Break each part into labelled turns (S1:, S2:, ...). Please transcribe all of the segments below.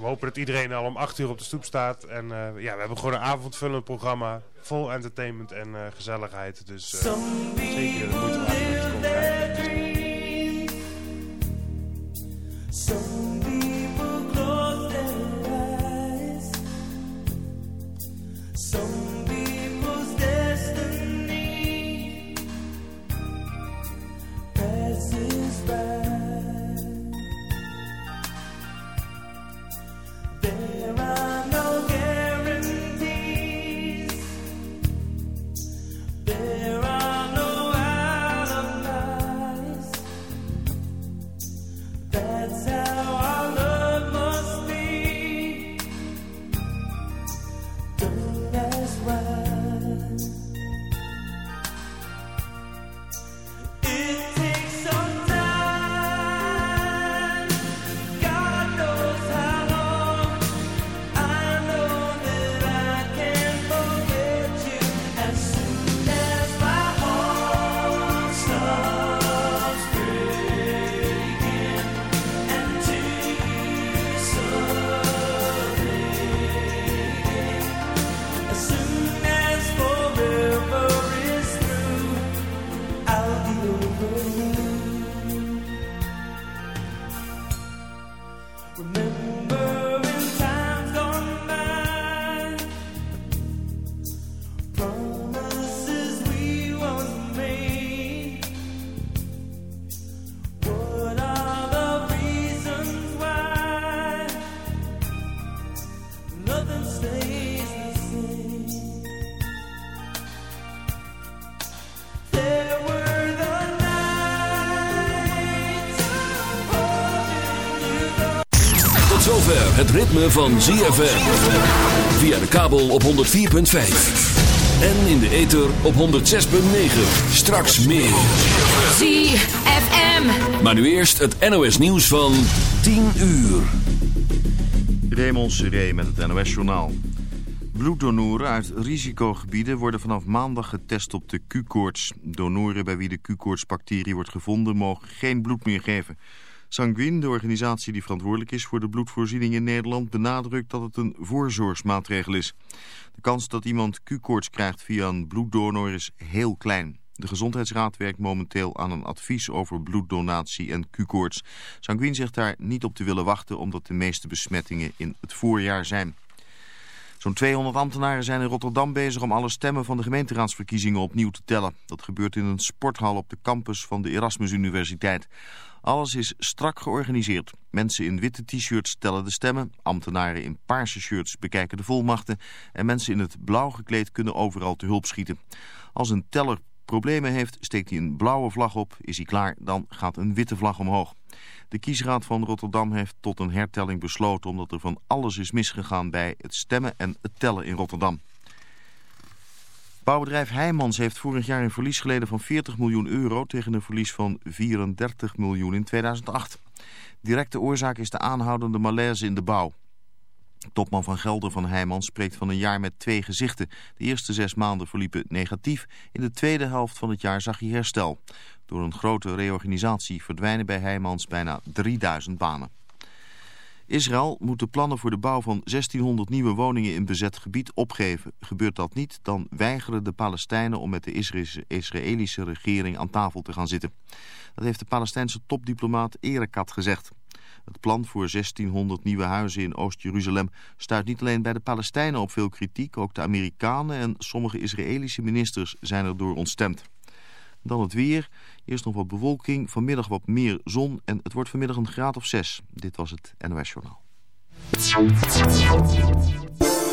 S1: we hopen dat iedereen al om 8 uur op de stoep staat. En ja, we hebben gewoon een avondvullend programma. Vol entertainment en gezelligheid. Dus zeker de moeite waard om te komen
S2: het ritme van ZFM. Via de kabel op 104.5. En in de ether op 106.9. Straks meer. ZFM. Maar nu eerst het NOS nieuws van 10 uur.
S3: Raymond Seré met het NOS journaal. Bloeddonoren uit risicogebieden worden vanaf maandag getest op de Q-koorts. Donoren bij wie de Q-koortsbacterie wordt gevonden mogen geen bloed meer geven... Sanguin, de organisatie die verantwoordelijk is voor de bloedvoorziening in Nederland, benadrukt dat het een voorzorgsmaatregel is. De kans dat iemand Q-koorts krijgt via een bloeddonor is heel klein. De Gezondheidsraad werkt momenteel aan een advies over bloeddonatie en Q-koorts. Sanguin zegt daar niet op te willen wachten omdat de meeste besmettingen in het voorjaar zijn. Zo'n 200 ambtenaren zijn in Rotterdam bezig om alle stemmen van de gemeenteraadsverkiezingen opnieuw te tellen. Dat gebeurt in een sporthal op de campus van de Erasmus Universiteit. Alles is strak georganiseerd. Mensen in witte t-shirts tellen de stemmen, ambtenaren in paarse shirts bekijken de volmachten en mensen in het blauw gekleed kunnen overal te hulp schieten. Als een teller problemen heeft, steekt hij een blauwe vlag op, is hij klaar, dan gaat een witte vlag omhoog. De kiesraad van Rotterdam heeft tot een hertelling besloten omdat er van alles is misgegaan bij het stemmen en het tellen in Rotterdam. Bouwbedrijf Heijmans heeft vorig jaar een verlies geleden van 40 miljoen euro tegen een verlies van 34 miljoen in 2008. Directe oorzaak is de aanhoudende malaise in de bouw. Topman van Gelder van Heijmans spreekt van een jaar met twee gezichten. De eerste zes maanden verliepen negatief. In de tweede helft van het jaar zag hij herstel. Door een grote reorganisatie verdwijnen bij Heijmans bijna 3000 banen. Israël moet de plannen voor de bouw van 1600 nieuwe woningen in bezet gebied opgeven. Gebeurt dat niet, dan weigeren de Palestijnen om met de Israëlische regering aan tafel te gaan zitten. Dat heeft de Palestijnse topdiplomaat Erekat gezegd. Het plan voor 1600 nieuwe huizen in Oost-Jeruzalem stuit niet alleen bij de Palestijnen op veel kritiek. Ook de Amerikanen en sommige Israëlische ministers zijn erdoor ontstemd. Dan het weer. Eerst nog wat bewolking, vanmiddag wat meer zon en het wordt vanmiddag een graad of 6. Dit was het NOS Journaal.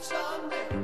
S4: Someday.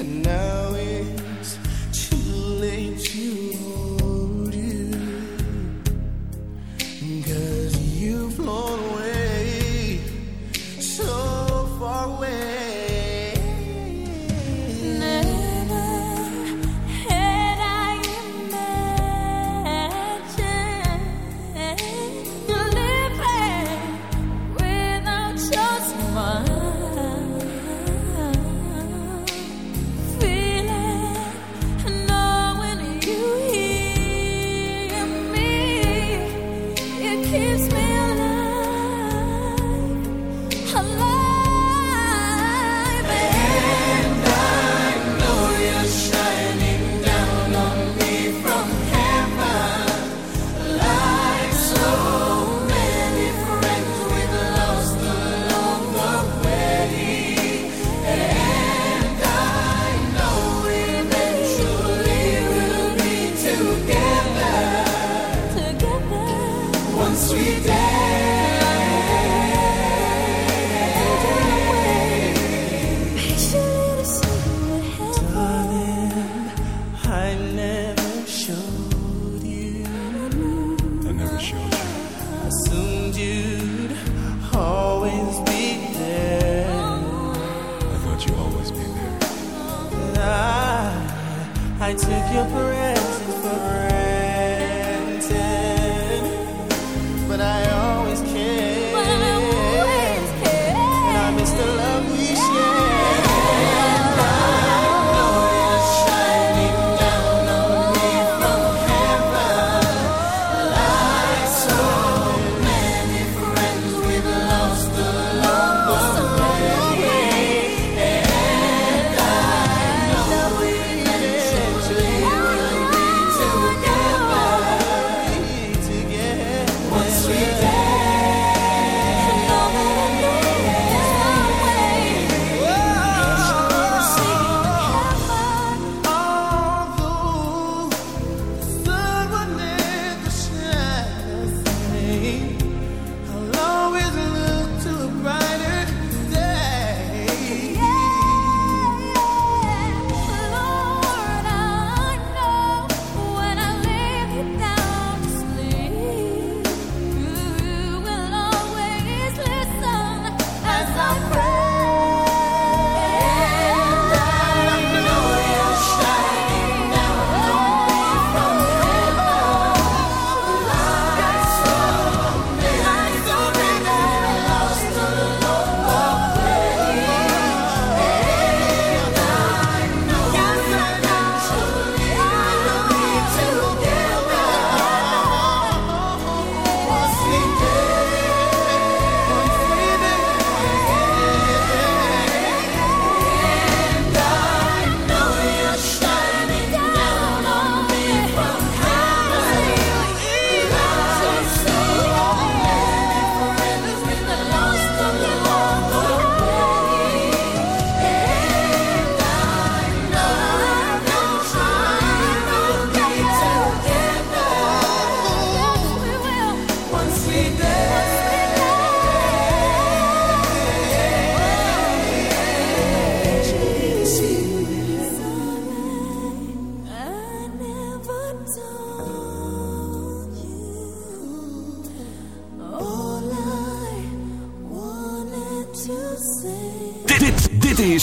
S5: And
S6: now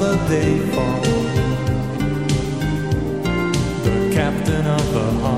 S7: another day fall. The captain of
S2: the heart.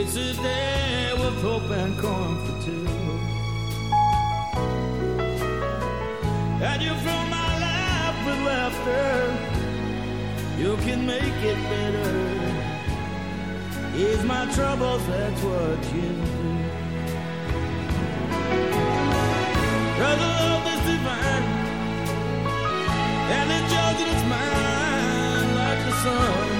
S4: Races there with hope and comfort too. And you fill my life with laughter. You can make it better. Ease my troubles, that's what you do. Brother, love is divine. And it judges its mind like the sun.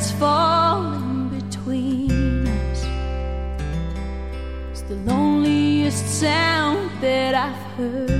S4: that's
S8: falling between us is the loneliest sound that I've heard.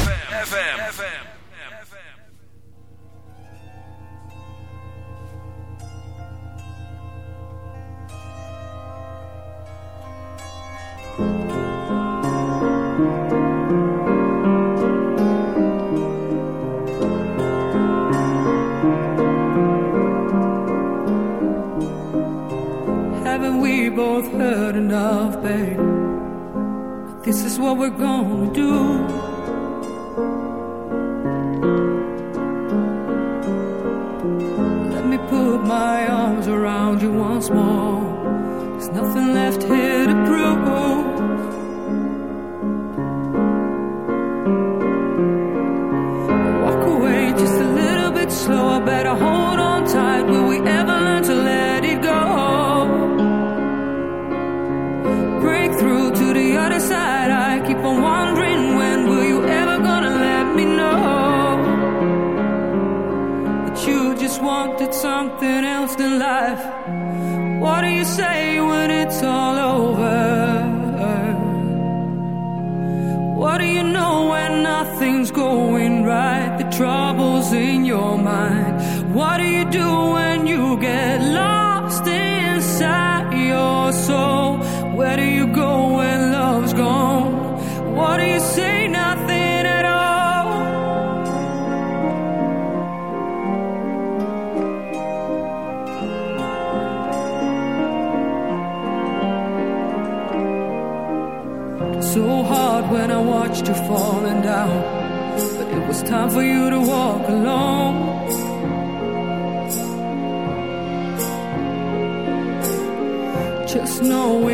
S9: enough, babe. This is what we're gonna do.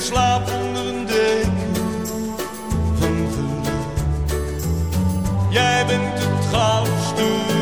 S10: slaap onder een deken van geluk. Jij bent het goudste.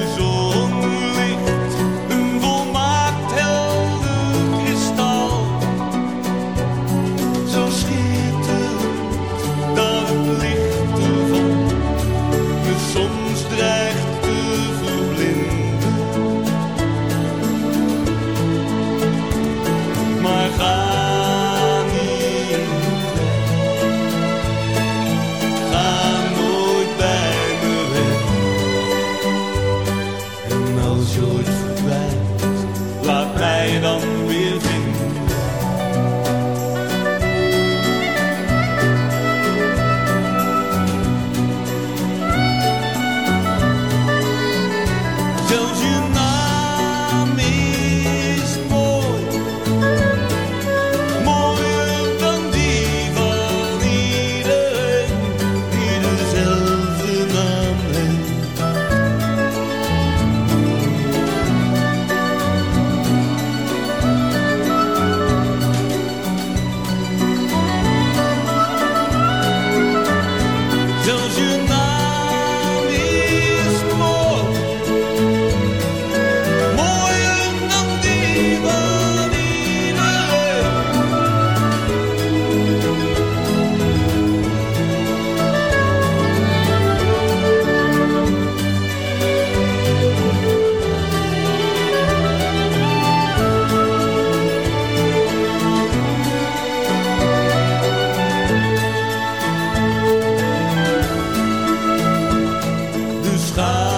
S10: time.